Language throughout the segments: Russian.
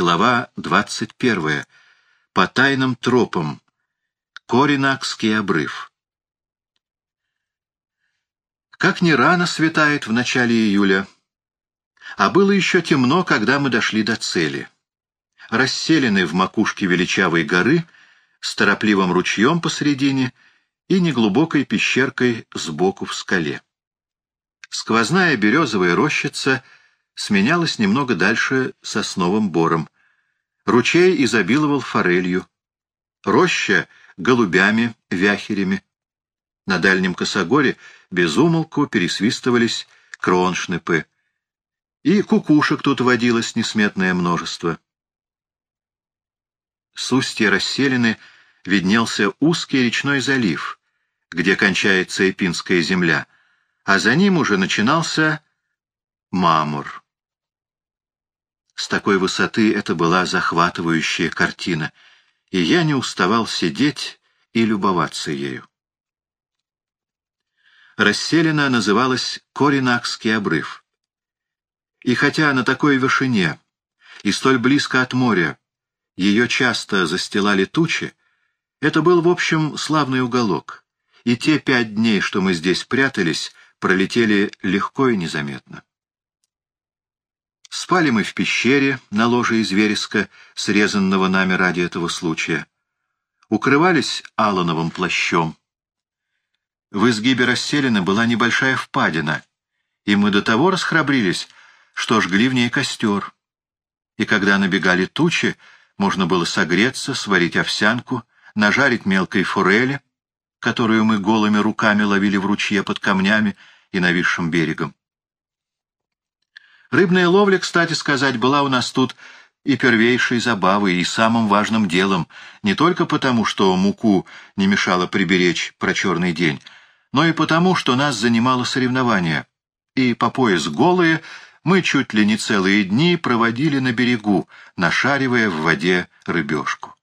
Глава 21. По тайным тропам. Коринакский обрыв. Как ни рано светает в начале июля, а было еще темно, когда мы дошли до цели. Расселены в макушке величавой горы с торопливым ручьем посредине и неглубокой пещеркой сбоку в скале. Сквозная березовая рощица — сменялась немного дальше сосновым бором. Ручей изобиловал форелью. Роща — голубями, вяхерями. На дальнем косогоре безумолку пересвистывались кроншныпы. И кукушек тут водилось несметное множество. С устья расселены виднелся узкий речной залив, где кончается Эпинская земля, а за ним уже начинался Мамур. С такой высоты это была захватывающая картина, и я не уставал сидеть и любоваться ею. Расселена называлась Коринакский обрыв. И хотя на такой вышине и столь близко от моря ее часто застилали тучи, это был, в общем, славный уголок, и те пять дней, что мы здесь прятались, пролетели легко и незаметно. Спали мы в пещере на ложе из вереска, срезанного нами ради этого случая. Укрывались алановым плащом. В изгибе расселены была небольшая впадина, и мы до того расхрабрились, что жгли в ней костер. И когда набегали тучи, можно было согреться, сварить овсянку, нажарить мелкой форели, которую мы голыми руками ловили в ручье под камнями и нависшим берегом. Рыбная ловля, кстати сказать, была у нас тут и первейшей забавой, и самым важным делом, не только потому, что муку не мешало приберечь про черный день, но и потому, что нас занимало соревнование. И по пояс голые мы чуть ли не целые дни проводили на берегу, нашаривая в воде рыбешку.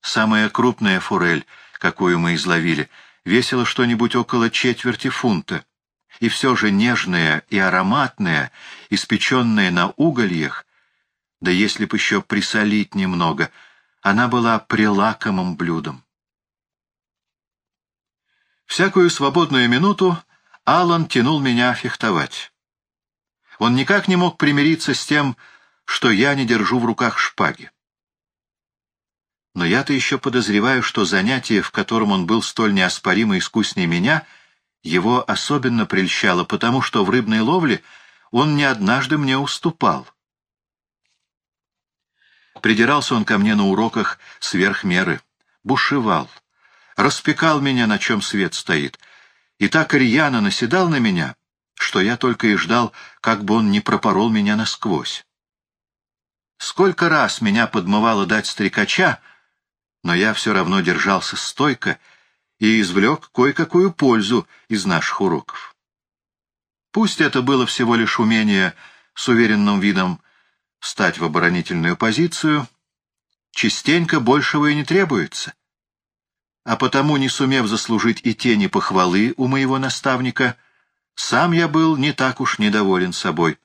Самая крупная форель, какую мы изловили, весила что-нибудь около четверти фунта, и все же нежная и ароматная, испеченная на угольях, да если б еще присолить немного, она была прилакомым блюдом. Всякую свободную минуту Алан тянул меня фехтовать. Он никак не мог примириться с тем, что я не держу в руках шпаги. Но я-то еще подозреваю, что занятие, в котором он был столь неоспоримо искуснее меня — его особенно прельщало, потому что в рыбной ловле он не однажды мне уступал. Придирался он ко мне на уроках сверх меры, бушевал, распекал меня, на чем свет стоит, и так рьяно наседал на меня, что я только и ждал, как бы он не пропорол меня насквозь. Сколько раз меня подмывало дать стрекача, но я все равно держался стойко и извлек кое-какую пользу из наших уроков. Пусть это было всего лишь умение с уверенным видом встать в оборонительную позицию, частенько большего и не требуется. А потому, не сумев заслужить и тени похвалы у моего наставника, сам я был не так уж недоволен собой.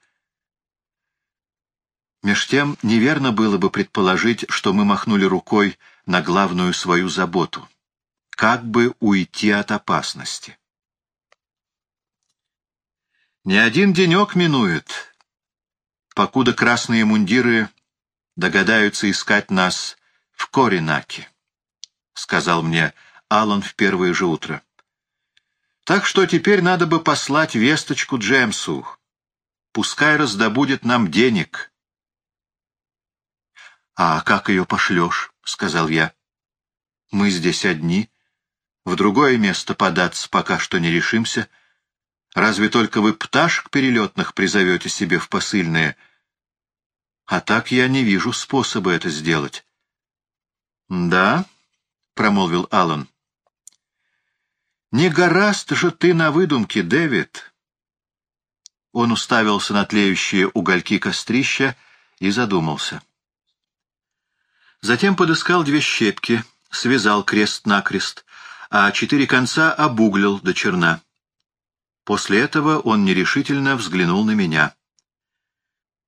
Меж тем неверно было бы предположить, что мы махнули рукой на главную свою заботу как бы уйти от опасности. Не один денек минует, покуда красные мундиры догадаются искать нас в Коринаке, — сказал мне Аллан в первое же утро. Так что теперь надо бы послать весточку Джемсу. Пускай раздобудет нам денег. — А как ее пошлешь? — сказал я. — Мы здесь одни. В другое место податься пока что не решимся. Разве только вы пташек перелетных призовете себе в посыльные? А так я не вижу способа это сделать. — Да, — промолвил Аллан. — Не гораст же ты на выдумке, Дэвид. Он уставился на тлеющие угольки кострища и задумался. Затем подыскал две щепки, связал крест-накрест, а четыре конца обуглил до черна. После этого он нерешительно взглянул на меня.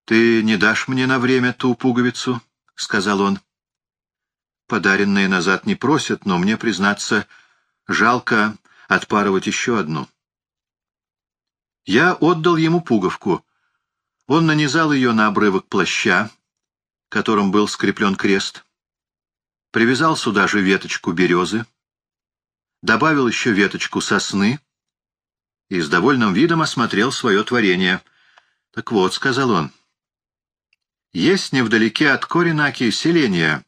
«Ты не дашь мне на время ту пуговицу?» — сказал он. «Подаренные назад не просят, но мне, признаться, жалко отпарывать еще одну». Я отдал ему пуговку. Он нанизал ее на обрывок плаща, которым был скреплен крест, привязал сюда же веточку березы, добавил еще веточку сосны и с довольным видом осмотрел свое творение. «Так вот», — сказал он, — «есть невдалеке от Коринаки селение,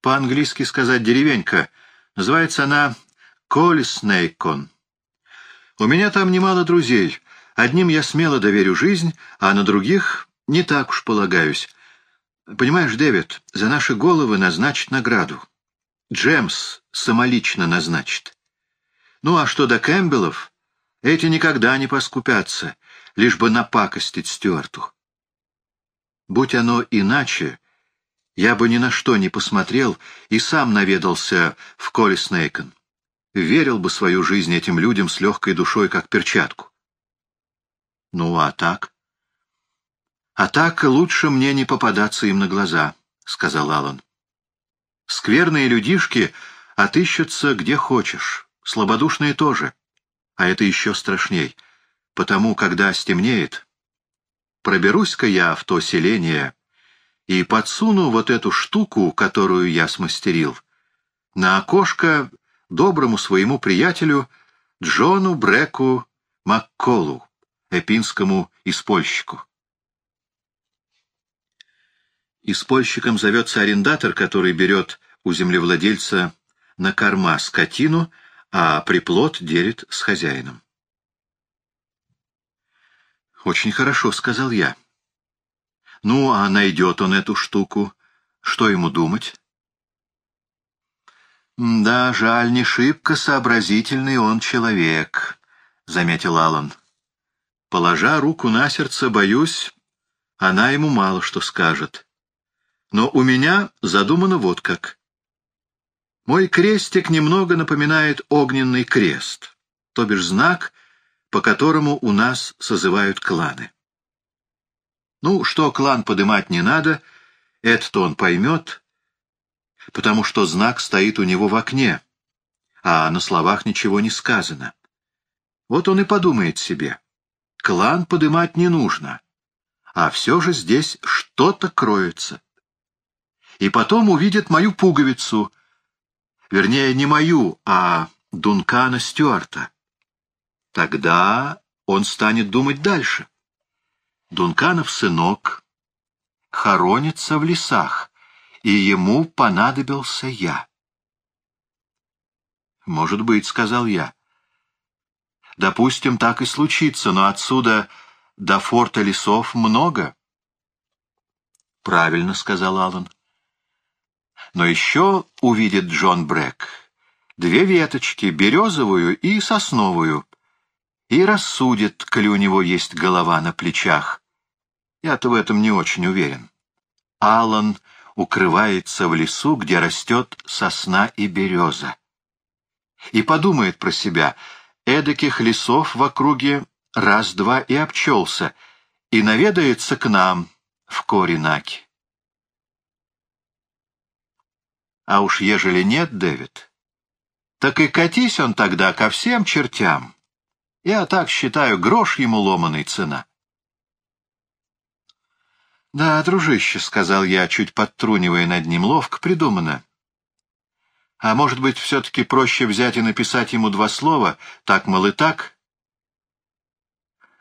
по-английски сказать деревенька, называется она Колеснейкон. У меня там немало друзей, одним я смело доверю жизнь, а на других не так уж полагаюсь». Понимаешь, Дэвид, за наши головы назначат награду. Джемс самолично назначит. Ну а что до Кэмпбеллов, эти никогда не поскупятся, лишь бы напакостить Стюарту. Будь оно иначе, я бы ни на что не посмотрел и сам наведался в Колеснейкон. Верил бы свою жизнь этим людям с легкой душой, как перчатку. Ну а так? «А так лучше мне не попадаться им на глаза», — сказал Аллан. «Скверные людишки отыщутся где хочешь, слабодушные тоже, а это еще страшней, потому, когда стемнеет, проберусь-ка я в то селение и подсуну вот эту штуку, которую я смастерил, на окошко доброму своему приятелю Джону Бреку Макколу, эпинскому испольщику. Испольщиком зовется арендатор, который берет у землевладельца на корма скотину, а приплод делит с хозяином. «Очень хорошо», — сказал я. «Ну, а найдет он эту штуку. Что ему думать?» «Да, жаль, не шибко сообразительный он человек», — заметил Аллан. «Положа руку на сердце, боюсь, она ему мало что скажет». Но у меня задумано вот как. Мой крестик немного напоминает огненный крест, то бишь знак, по которому у нас созывают кланы. Ну, что клан подымать не надо, это-то он поймет, потому что знак стоит у него в окне, а на словах ничего не сказано. Вот он и подумает себе, клан подымать не нужно, а все же здесь что-то кроется и потом увидит мою пуговицу. Вернее, не мою, а Дункана Стюарта. Тогда он станет думать дальше. Дунканов сынок хоронится в лесах, и ему понадобился я. «Может быть», — сказал я. «Допустим, так и случится, но отсюда до форта лесов много». «Правильно», — сказал Аллан. Но еще увидит Джон Брэк две веточки, березовую и сосновую, и рассудит, коли у него есть голова на плечах. Я-то в этом не очень уверен. Алан укрывается в лесу, где растет сосна и береза. И подумает про себя, эдаких лесов в округе раз-два и обчелся, и наведается к нам в Коринаки. А уж ежели нет, Дэвид, так и катись он тогда ко всем чертям. Я так считаю, грош ему ломаный цена. «Да, дружище», — сказал я, чуть подтрунивая над ним, — ловко придумано. А может быть, все-таки проще взять и написать ему два слова, так, мол, и так?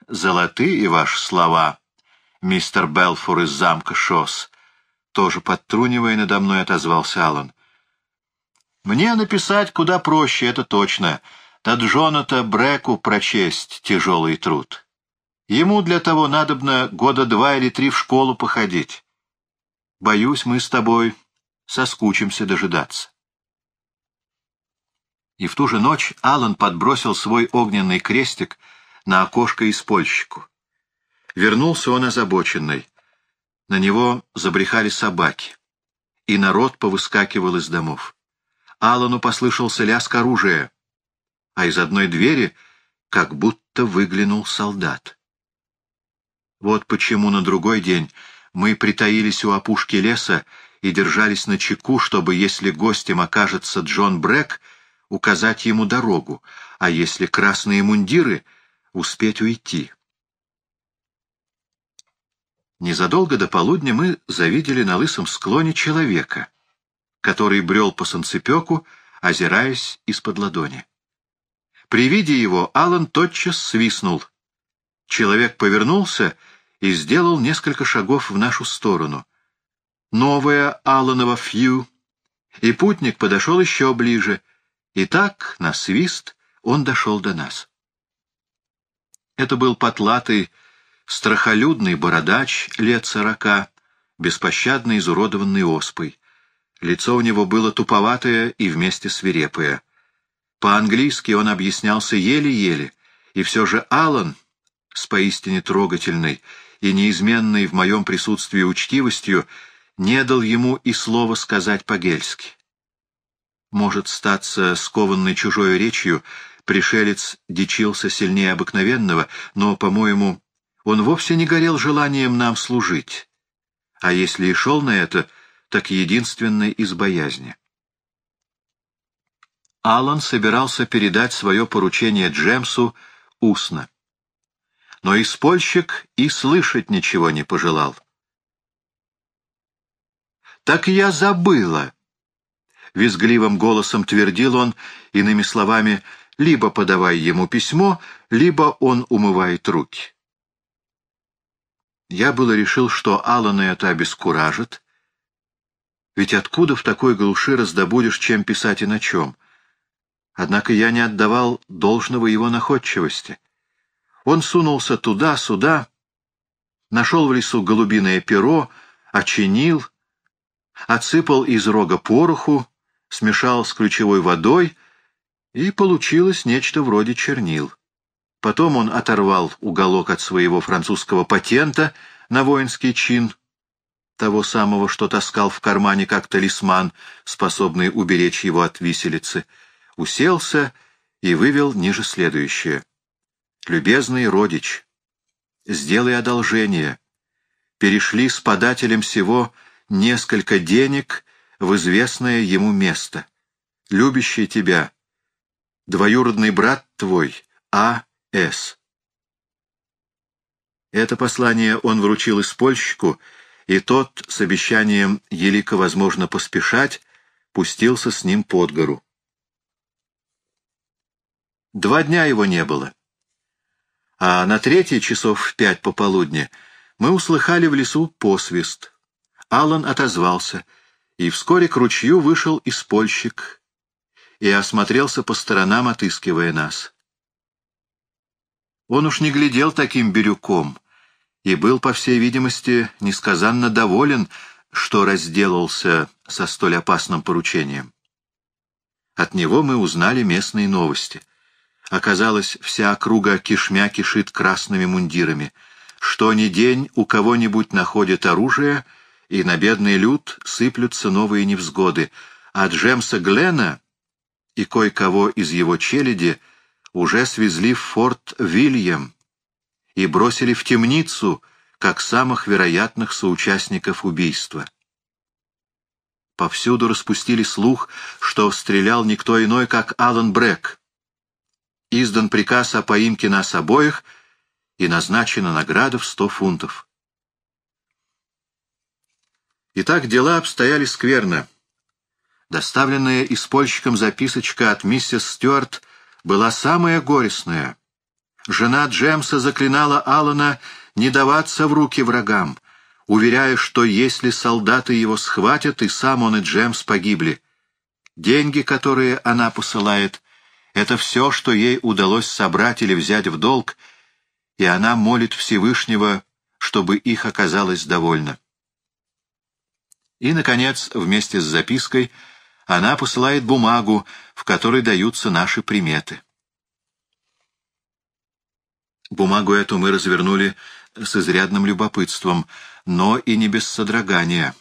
«Золотые ваши слова», — мистер Белфур из замка Шос, тоже подтрунивая надо мной, отозвался Аллан. Мне написать куда проще, это точно. Да Джоната Бреку прочесть тяжелый труд. Ему для того надобно года два или три в школу походить. Боюсь, мы с тобой соскучимся дожидаться. И в ту же ночь Алан подбросил свой огненный крестик на окошко испольщику. Вернулся он озабоченный. На него забрехали собаки, и народ повыскакивал из домов. Аллану послышался лязг оружия, а из одной двери как будто выглянул солдат. Вот почему на другой день мы притаились у опушки леса и держались на чеку, чтобы, если гостем окажется Джон Брэк, указать ему дорогу, а если красные мундиры — успеть уйти. Незадолго до полудня мы завидели на лысом склоне человека, который брел по санцепеку, озираясь из-под ладони. При виде его Алан тотчас свистнул. Человек повернулся и сделал несколько шагов в нашу сторону. Новая Аланова фью, и путник подошел еще ближе, и так, на свист, он дошел до нас. Это был потлатый, страхолюдный бородач лет сорока, беспощадно изуродованный оспой. Лицо у него было туповатое и вместе свирепое. По-английски он объяснялся еле-еле, и все же Аллан, с поистине трогательной и неизменной в моем присутствии учтивостью, не дал ему и слова сказать по-гельски. Может, статься скованной чужой речью, пришелец дичился сильнее обыкновенного, но, по-моему, он вовсе не горел желанием нам служить, а если и шел на это, так единственной из боязни. Аллан собирался передать свое поручение Джемсу устно. Но испольщик и слышать ничего не пожелал. «Так я забыла!» — визгливым голосом твердил он, иными словами, либо подавай ему письмо, либо он умывает руки. Я было решил, что Алана это обескуражит, ведь откуда в такой глуши раздобудешь, чем писать и на чем? Однако я не отдавал должного его находчивости. Он сунулся туда-сюда, нашел в лесу голубиное перо, очинил, отсыпал из рога пороху, смешал с ключевой водой, и получилось нечто вроде чернил. Потом он оторвал уголок от своего французского патента на воинский чин, того самого, что таскал в кармане как талисман, способный уберечь его от виселицы, уселся и вывел ниже следующее. «Любезный родич, сделай одолжение. Перешли с подателем всего несколько денег в известное ему место. Любящий тебя, двоюродный брат твой, А. С. Это послание он вручил испольщику, и тот, с обещанием елико, возможно, поспешать, пустился с ним под гору. Два дня его не было. А на третий часов в пять пополудни мы услыхали в лесу посвист. Алан отозвался, и вскоре к ручью вышел испольщик и осмотрелся по сторонам, отыскивая нас. Он уж не глядел таким бирюком и был, по всей видимости, несказанно доволен, что разделался со столь опасным поручением. От него мы узнали местные новости. Оказалось, вся округа кишмя кишит красными мундирами. Что ни день у кого-нибудь находят оружие, и на бедный люд сыплются новые невзгоды, а Джемса Глена и кое-кого из его челяди — уже свезли в форт Вильям и бросили в темницу, как самых вероятных соучастников убийства. Повсюду распустили слух, что стрелял никто иной, как Алан Брэк. Издан приказ о поимке нас обоих и назначена награда в сто фунтов. Итак, дела обстояли скверно. Доставленная испольщиком записочка от миссис Стюарт была самая горестная. Жена Джемса заклинала Алана не даваться в руки врагам, уверяя, что если солдаты его схватят, и сам он и Джемс погибли. Деньги, которые она посылает, это все, что ей удалось собрать или взять в долг, и она молит Всевышнего, чтобы их оказалось довольно. И, наконец, вместе с запиской — она посылает бумагу, в которой даются наши приметы. Бумагу эту мы развернули с изрядным любопытством, но и не без содрогания.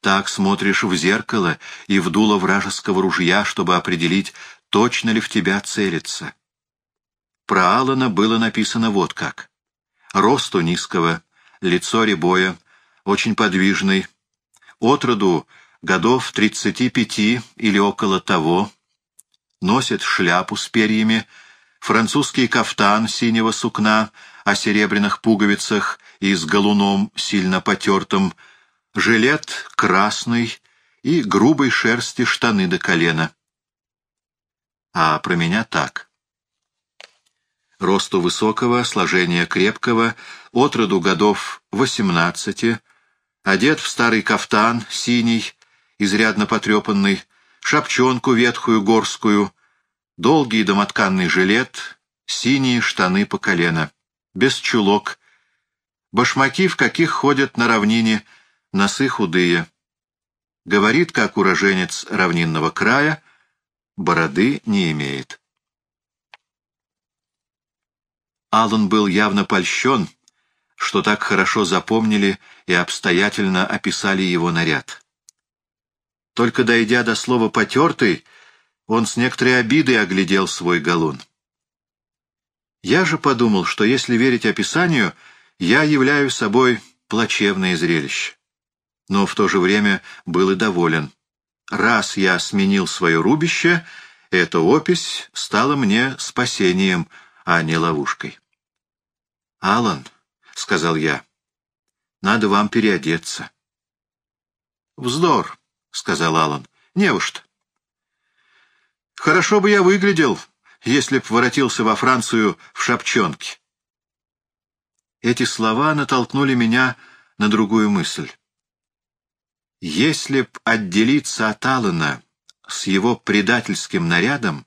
Так смотришь в зеркало и в дуло вражеского ружья, чтобы определить, точно ли в тебя целится. Про Алана было написано вот как. росту низкого, лицо рябое, очень подвижный, отроду годов тридцати пяти или около того, носит шляпу с перьями, французский кафтан синего сукна о серебряных пуговицах и с галуном сильно потертым, жилет красный и грубой шерсти штаны до колена. А про меня так. Росту высокого, сложения крепкого, отроду годов восемнадцати, одет в старый кафтан, синий, изрядно потрепанный, шапчонку ветхую горскую, долгий домотканный жилет, синие штаны по колено, без чулок, башмаки, в каких ходят на равнине, носы худые. Говорит, как уроженец равнинного края, бороды не имеет. Аллан был явно польщен, что так хорошо запомнили и обстоятельно описали его наряд. Только дойдя до слова «потертый», он с некоторой обидой оглядел свой галун. Я же подумал, что если верить описанию, я являю собой плачевное зрелище. Но в то же время был и доволен. Раз я сменил свое рубище, эта опись стала мне спасением, а не ловушкой. «Алан», — сказал я, — «надо вам переодеться». «Вздор», — сказал Алан, — «неужто?» «Хорошо бы я выглядел, если б воротился во Францию в шапчонке». Эти слова натолкнули меня на другую мысль. Если б отделиться от Алана с его предательским нарядом,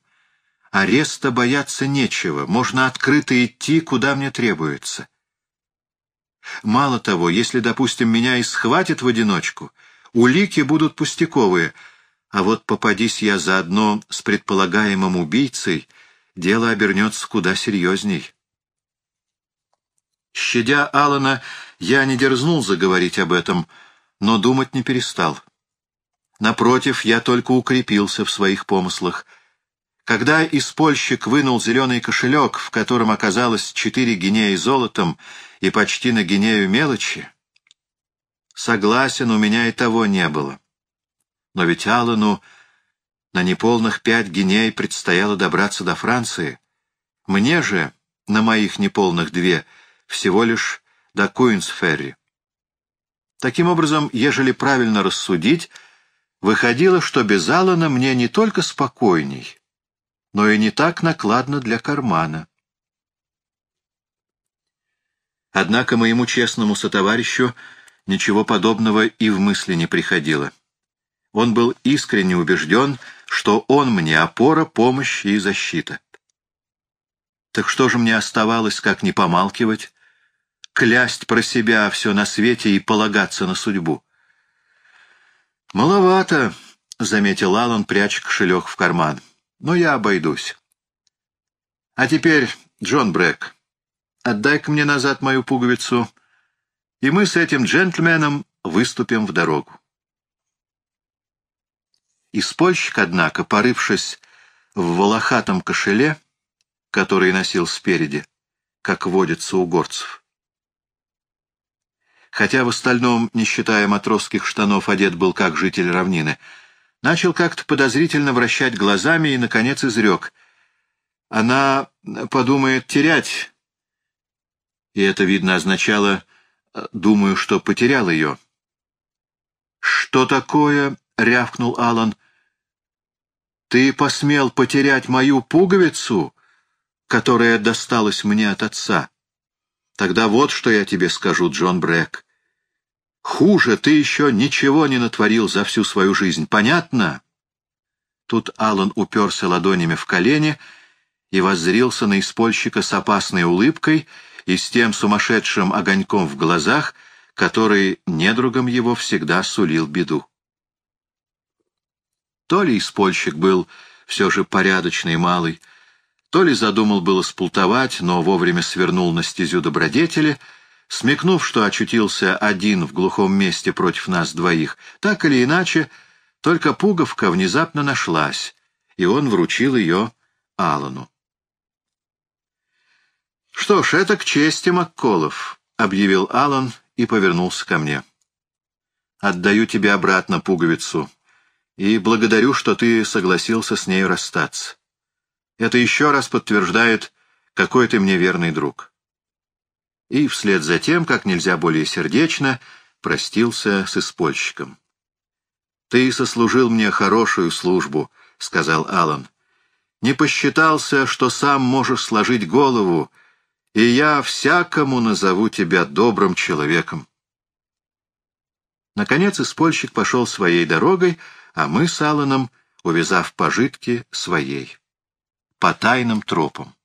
Ареста бояться нечего, можно открыто идти, куда мне требуется. Мало того, если, допустим, меня и схватят в одиночку, улики будут пустяковые, а вот попадись я заодно с предполагаемым убийцей, дело обернется куда серьезней. Щадя Алана, я не дерзнул заговорить об этом, но думать не перестал. Напротив, я только укрепился в своих помыслах — когда испольщик вынул зеленый кошелек, в котором оказалось четыре гинеи золотом и почти на гинею мелочи, согласен, у меня и того не было. Но ведь Аллану на неполных пять гиней предстояло добраться до Франции. Мне же, на моих неполных две, всего лишь до Куинсферри. Таким образом, ежели правильно рассудить, выходило, что без Аллана мне не только спокойней, но и не так накладно для кармана. Однако моему честному сотоварищу ничего подобного и в мысли не приходило. Он был искренне убежден, что он мне опора, помощь и защита. Так что же мне оставалось, как не помалкивать, клясть про себя все на свете и полагаться на судьбу? «Маловато», — заметил Аллан, пряча кошелек в карман но я обойдусь. А теперь, Джон Брэк, отдай-ка мне назад мою пуговицу, и мы с этим джентльменом выступим в дорогу. Испольщик, однако, порывшись в волохатом кошеле, который носил спереди, как водится у горцев, хотя в остальном, не считая матросских штанов, одет был как житель равнины, — начал как-то подозрительно вращать глазами и, наконец, изрек. Она подумает терять. И это, видно, означало «думаю, что потерял ее». «Что такое?» — рявкнул Алан. «Ты посмел потерять мою пуговицу, которая досталась мне от отца? Тогда вот что я тебе скажу, Джон Брэк. Хуже ты еще ничего не натворил за всю свою жизнь, понятно?» Тут Алан уперся ладонями в колени и воззрился на испольщика с опасной улыбкой и с тем сумасшедшим огоньком в глазах, который недругом его всегда сулил беду. То ли испольщик был все же порядочный малый, то ли задумал было сплутовать, но вовремя свернул на стезю добродетели — Смекнув, что очутился один в глухом месте против нас двоих, так или иначе, только пуговка внезапно нашлась, и он вручил ее Алану. «Что ж, это к чести, Макколов», — объявил Алан и повернулся ко мне. «Отдаю тебе обратно пуговицу и благодарю, что ты согласился с нею расстаться. Это еще раз подтверждает, какой ты мне верный друг». И вслед за тем, как нельзя более сердечно, простился с испольщиком. «Ты сослужил мне хорошую службу», — сказал Алан. «Не посчитался, что сам можешь сложить голову, и я всякому назову тебя добрым человеком». Наконец испольщик пошел своей дорогой, а мы с Алланом, увязав пожитки, своей. По тайным тропам.